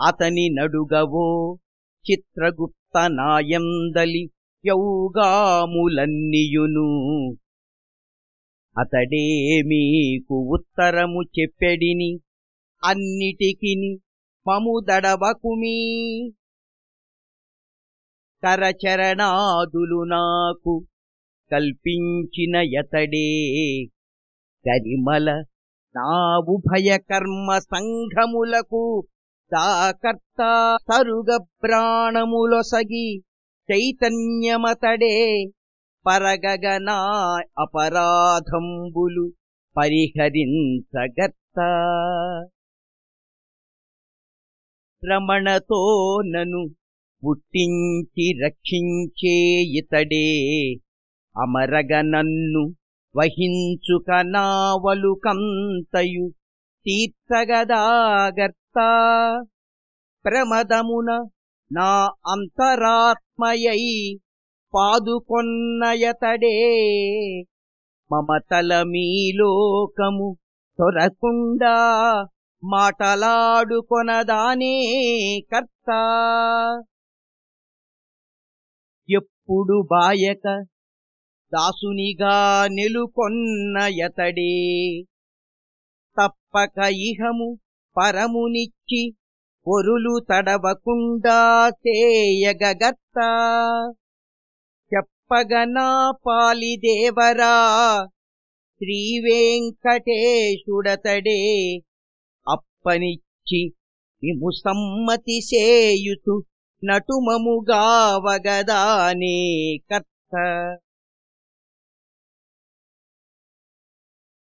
అతని నడుగవో చిత్రగుప్త నాయందలి యౌగాములన్నియును. అతడే మీకు ఉత్తరము చెప్పెడిని అన్నిటికిని మముదడవకుమీ కరచరణాదులు నాకు కల్పించిన యతడే కరిమల నా ఉభయ కర్మ సంఘములకు దాకర్త తరుగ ప్రాణములొసగి చైతన్యమతడే పరగగనా అపరాధంబులు పరిహరించగత్త రమణతో నను పుట్టించి రక్షించే ఇతడే అమరగ నన్ను వహించుక తీర్చగదాగర్త ప్రమదమున నా అంతరాత్మయై పాదుకొన్నయతడే. మమతల మీలోకము తొరకుండా మాటలాడుకొనదానే కర్త. ఎప్పుడు బాయక దాసునిగా నెలుకొన్నయతడే. తప్పక ఇహము పరమునిచ్చి పొరులు తడవకుండా చేయగగత్త చెప్పగనా పాలిదేవరా శ్రీవేంకటేశుడతడే అప్పనిచ్చి ఇము సమ్మతి సేయుతు నటుమముగా వగదానే కర్త.